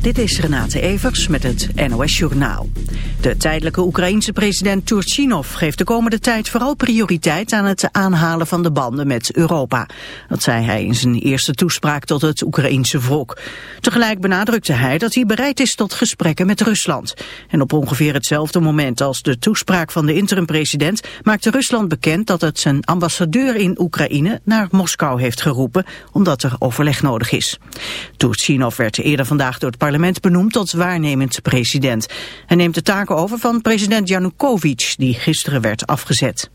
Dit is Renate Evers met het NOS Journaal. De tijdelijke Oekraïense president Turchinov geeft de komende tijd vooral prioriteit aan het aanhalen van de banden met Europa. Dat zei hij in zijn eerste toespraak tot het Oekraïense volk. Tegelijk benadrukte hij dat hij bereid is tot gesprekken met Rusland. En op ongeveer hetzelfde moment als de toespraak van de interim-president maakte Rusland bekend dat het zijn ambassadeur in Oekraïne naar Moskou heeft geroepen, omdat er overleg nodig is. Turchinov werd eerder vandaag door het parlement benoemd tot waarnemend president. Hij neemt de taken over van president Janukovic, die gisteren werd afgezet.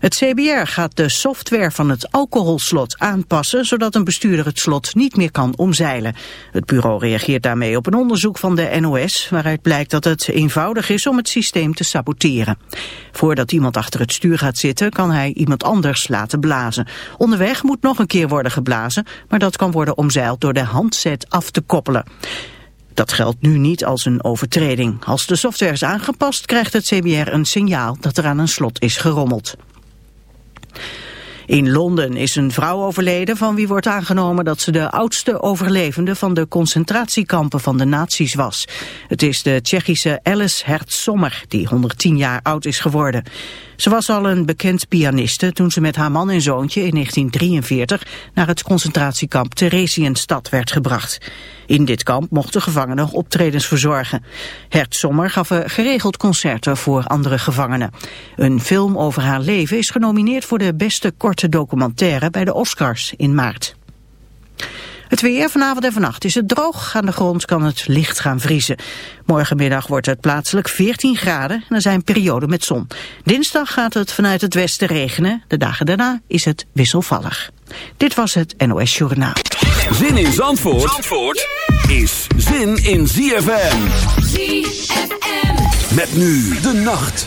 Het CBR gaat de software van het alcoholslot aanpassen, zodat een bestuurder het slot niet meer kan omzeilen. Het bureau reageert daarmee op een onderzoek van de NOS, waaruit blijkt dat het eenvoudig is om het systeem te saboteren. Voordat iemand achter het stuur gaat zitten, kan hij iemand anders laten blazen. Onderweg moet nog een keer worden geblazen, maar dat kan worden omzeild door de handset af te koppelen. Dat geldt nu niet als een overtreding. Als de software is aangepast, krijgt het CBR een signaal dat er aan een slot is gerommeld. In Londen is een vrouw overleden van wie wordt aangenomen dat ze de oudste overlevende van de concentratiekampen van de nazi's was. Het is de Tsjechische Alice Hertzommer die 110 jaar oud is geworden. Ze was al een bekend pianiste toen ze met haar man en zoontje in 1943 naar het concentratiekamp Theresienstad werd gebracht. In dit kamp mochten gevangenen optredens verzorgen. Hert Sommer gaf er geregeld concerten voor andere gevangenen. Een film over haar leven is genomineerd voor de beste korte documentaire bij de Oscars in maart. Het weer vanavond en vannacht is het droog. Aan de grond kan het licht gaan vriezen. Morgenmiddag wordt het plaatselijk 14 graden en er zijn perioden met zon. Dinsdag gaat het vanuit het westen regenen. De dagen daarna is het wisselvallig. Dit was het NOS Journaal. Zin in Zandvoort, Zandvoort is zin in ZFM. ZFM. Met nu de nacht.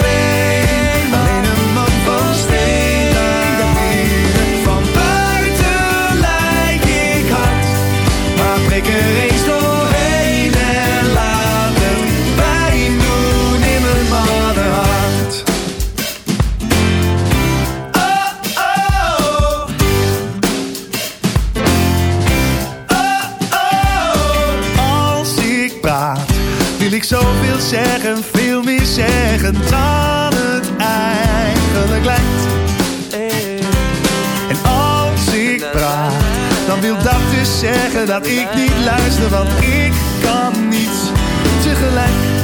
zeggen dat ik niet luister, want ik kan niets tegelijk.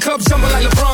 Cup jumping like LeBron.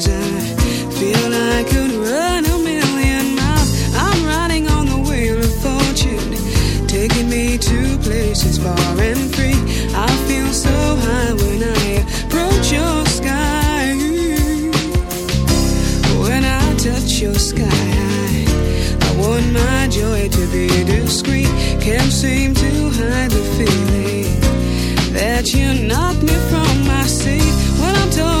That you knock me from my seat. When I'm friends.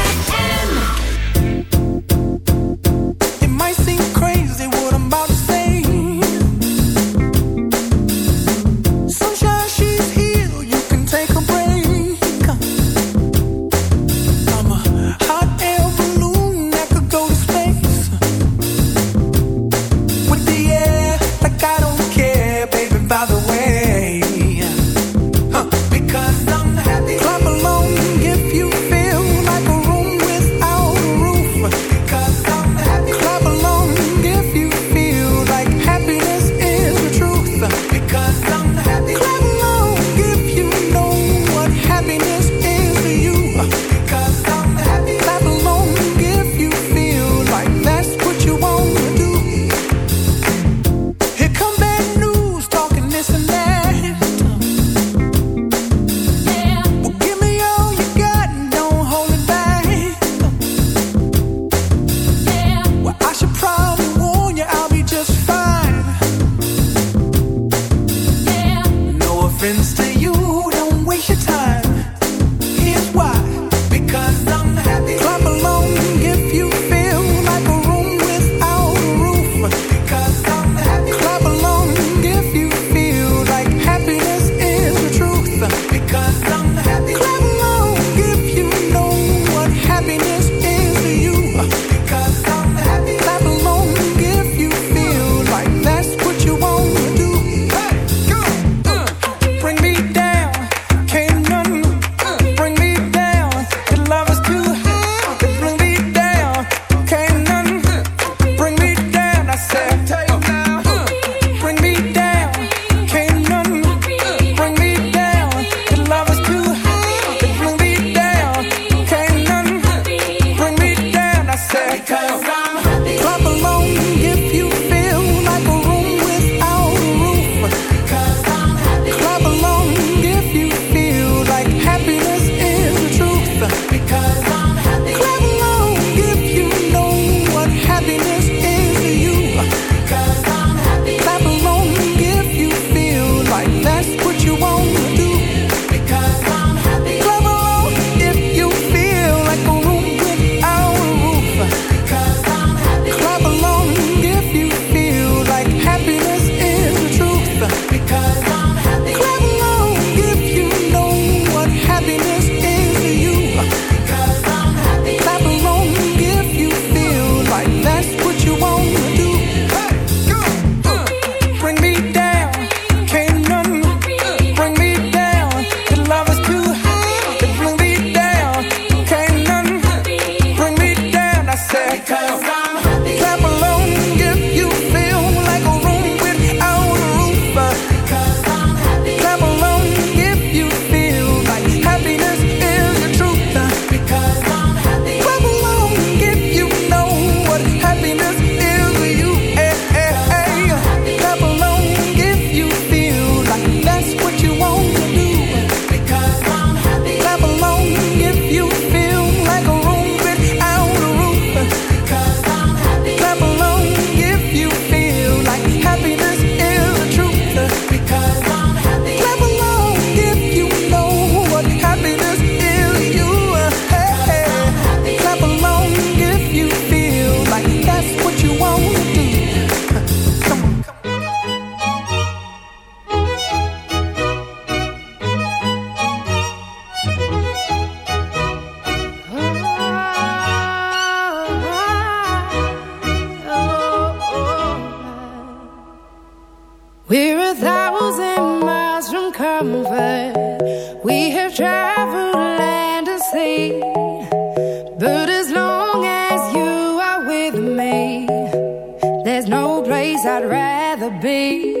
Be.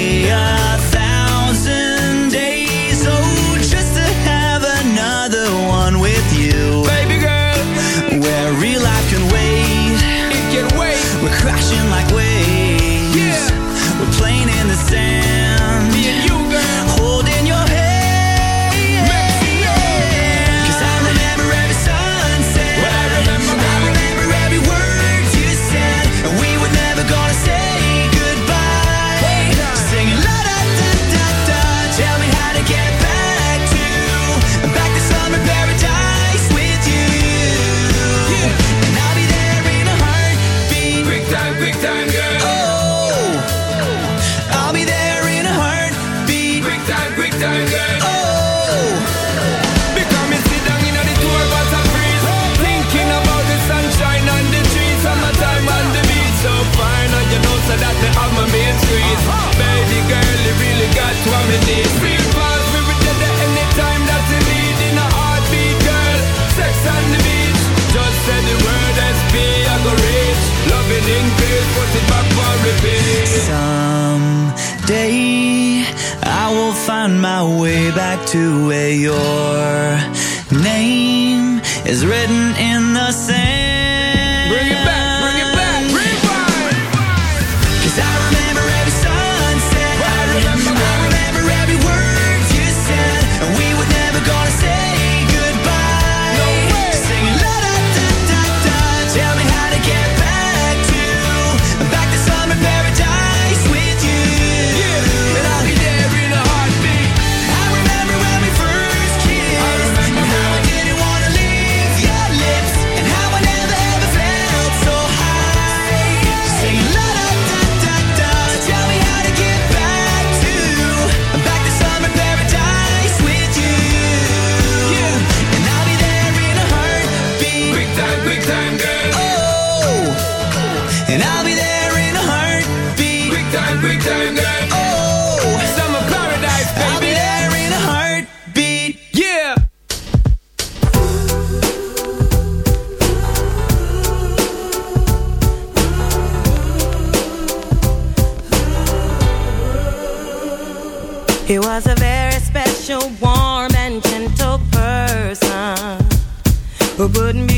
but me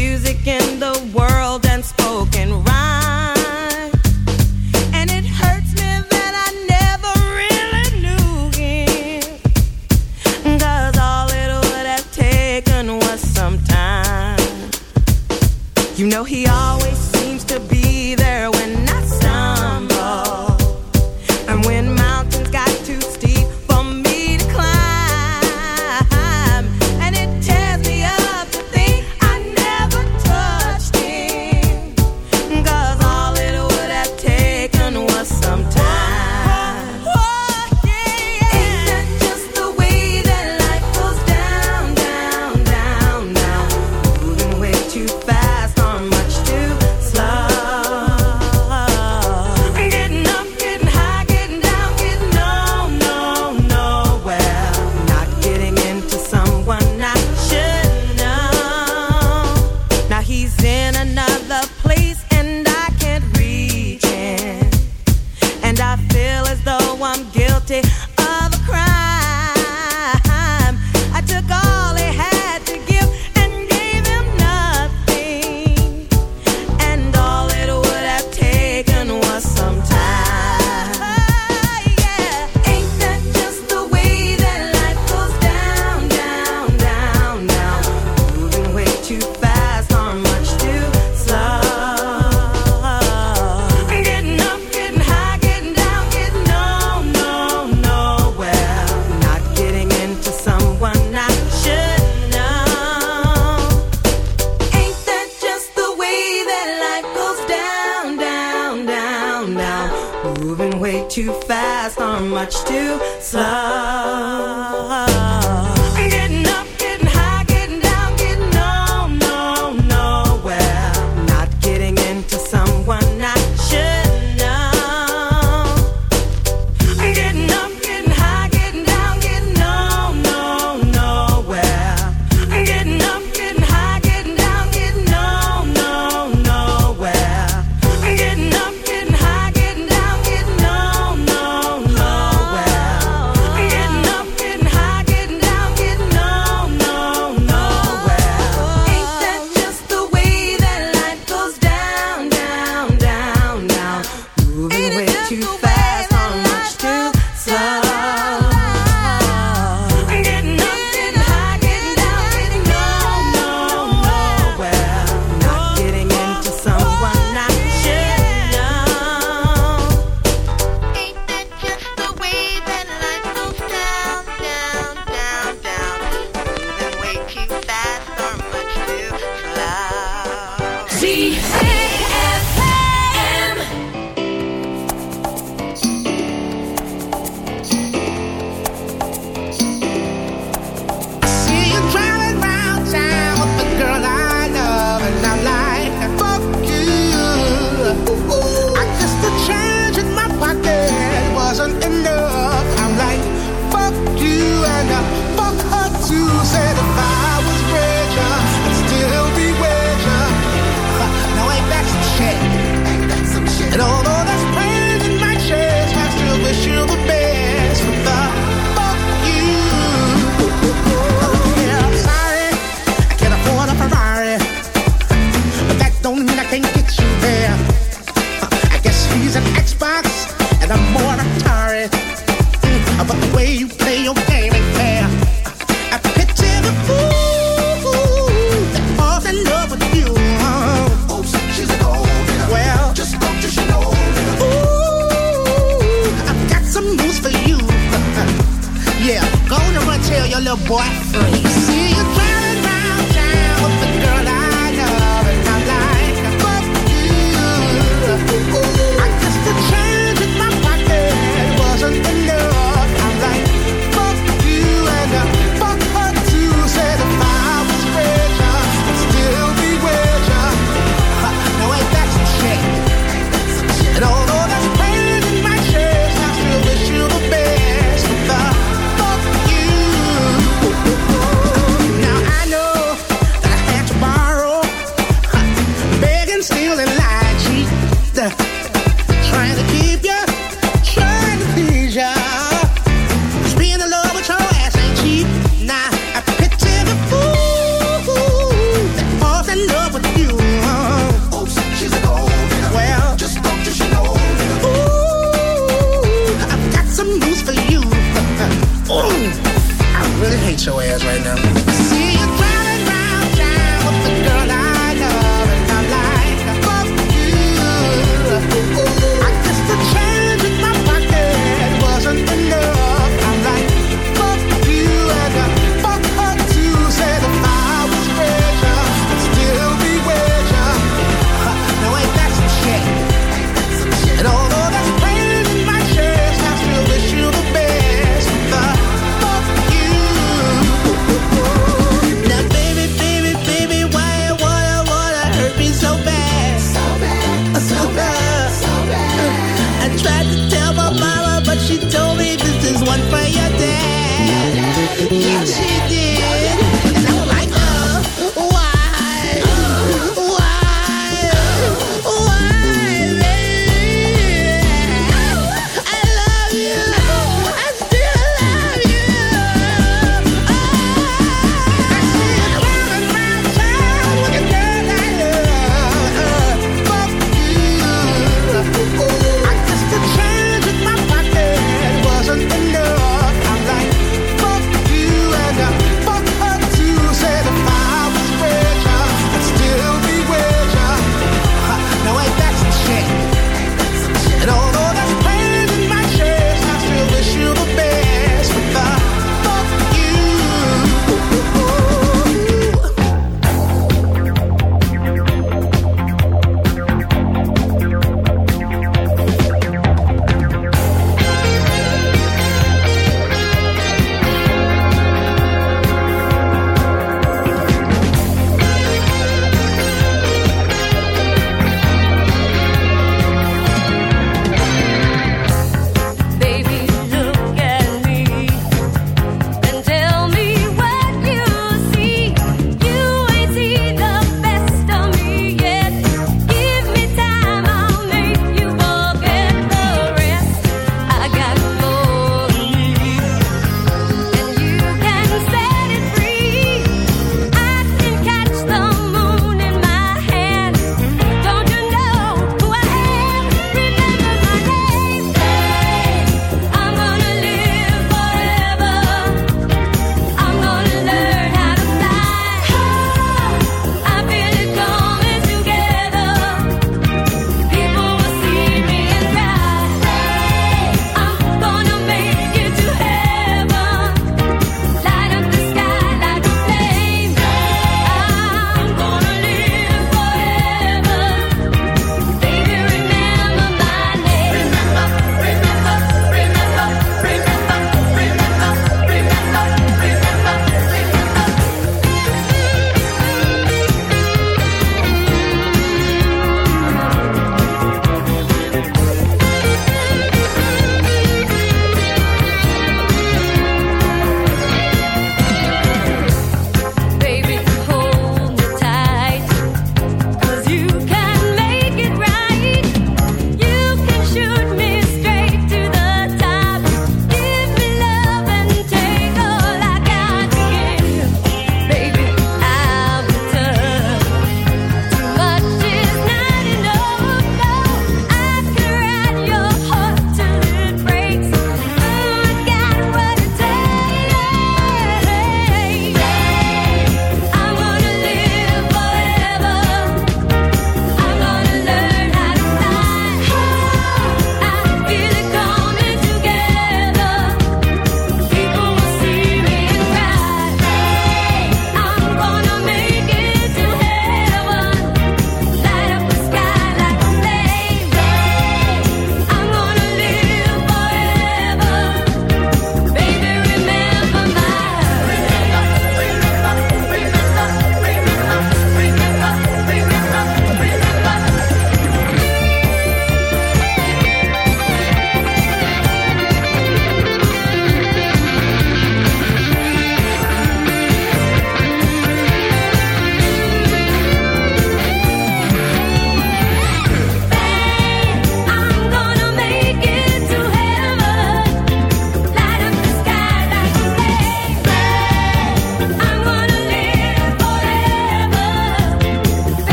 to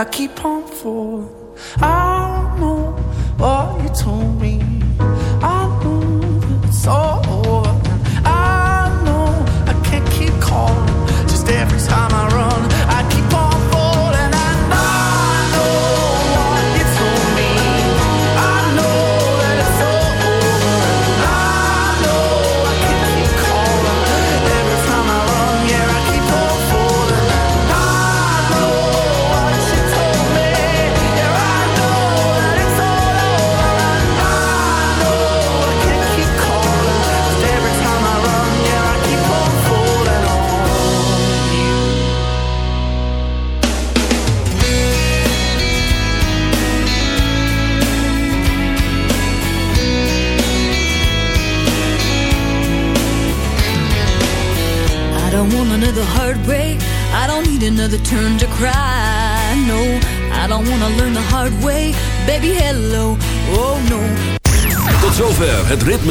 I keep on